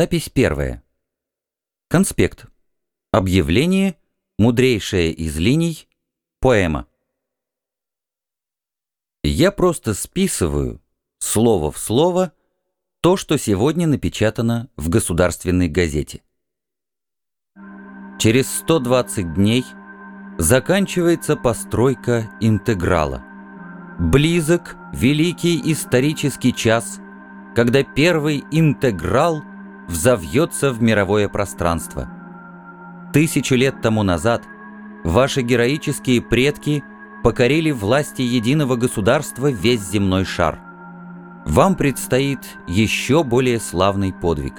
Запись первая. Конспект. Объявление. Мудрейшая из линий. Поэма. Я просто списываю, слово в слово, то, что сегодня напечатано в государственной газете. Через 120 дней заканчивается постройка интеграла. Близок великий исторический час, когда первый интеграл взовьется в мировое пространство. Тысячу лет тому назад ваши героические предки покорили власти единого государства весь земной шар. Вам предстоит еще более славный подвиг.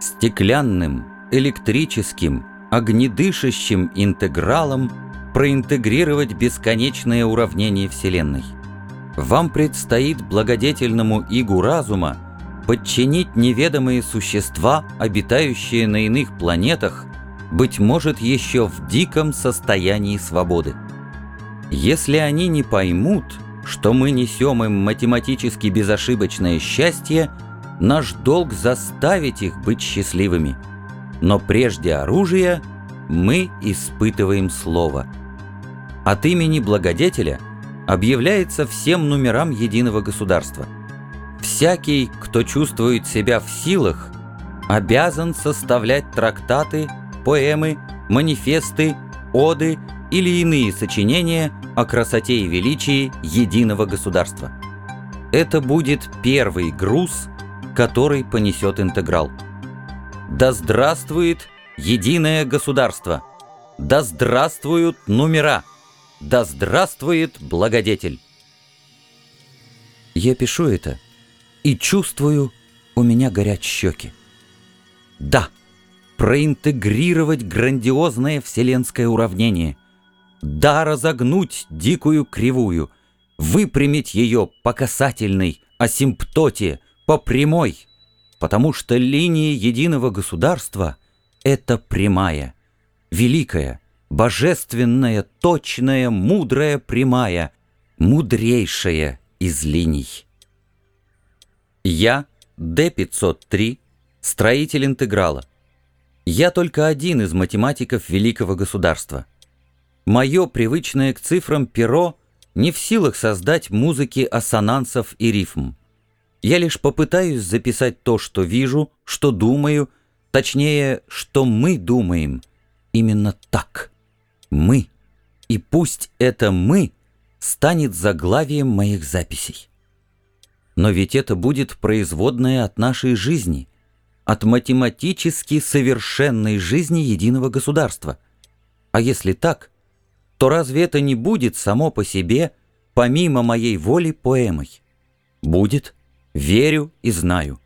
Стеклянным, электрическим, огнедышащим интегралом проинтегрировать бесконечное уравнение Вселенной. Вам предстоит благодетельному игу разума подчинить неведомые существа, обитающие на иных планетах, быть может, еще в диком состоянии свободы. Если они не поймут, что мы несем им математически безошибочное счастье, наш долг заставить их быть счастливыми. Но прежде оружия мы испытываем слово. От имени благодетеля объявляется всем номерам единого государства – Всякий, кто чувствует себя в силах, обязан составлять трактаты, поэмы, манифесты, оды или иные сочинения о красоте и величии единого государства. Это будет первый груз, который понесет интеграл. Да здравствует единое государство! Да здравствуют номера! Да здравствует благодетель! Я пишу это — и чувствую, у меня горят щеки. Да, проинтегрировать грандиозное вселенское уравнение. Да, разогнуть дикую кривую, выпрямить ее по касательной, асимптоте, по прямой, потому что линия единого государства — это прямая, великая, божественная, точная, мудрая прямая, мудрейшая из линий. Я, Д-503, строитель интеграла. Я только один из математиков великого государства. Мое привычное к цифрам перо не в силах создать музыки ассонансов и рифм. Я лишь попытаюсь записать то, что вижу, что думаю, точнее, что мы думаем. Именно так. Мы. И пусть это «мы» станет заглавием моих записей. Но ведь это будет производное от нашей жизни, от математически совершенной жизни единого государства. А если так, то разве это не будет само по себе, помимо моей воли, поэмой? Будет, верю и знаю.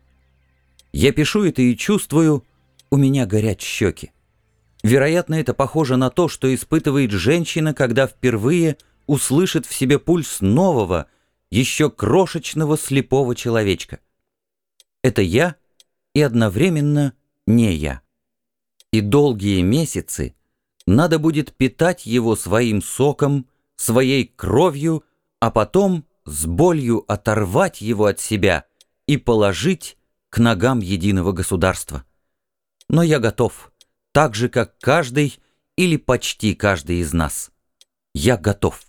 Я пишу это и чувствую, у меня горят щеки. Вероятно, это похоже на то, что испытывает женщина, когда впервые услышит в себе пульс нового, еще крошечного слепого человечка. Это я и одновременно не я. И долгие месяцы надо будет питать его своим соком, своей кровью, а потом с болью оторвать его от себя и положить к ногам единого государства. Но я готов, так же, как каждый или почти каждый из нас. Я готов.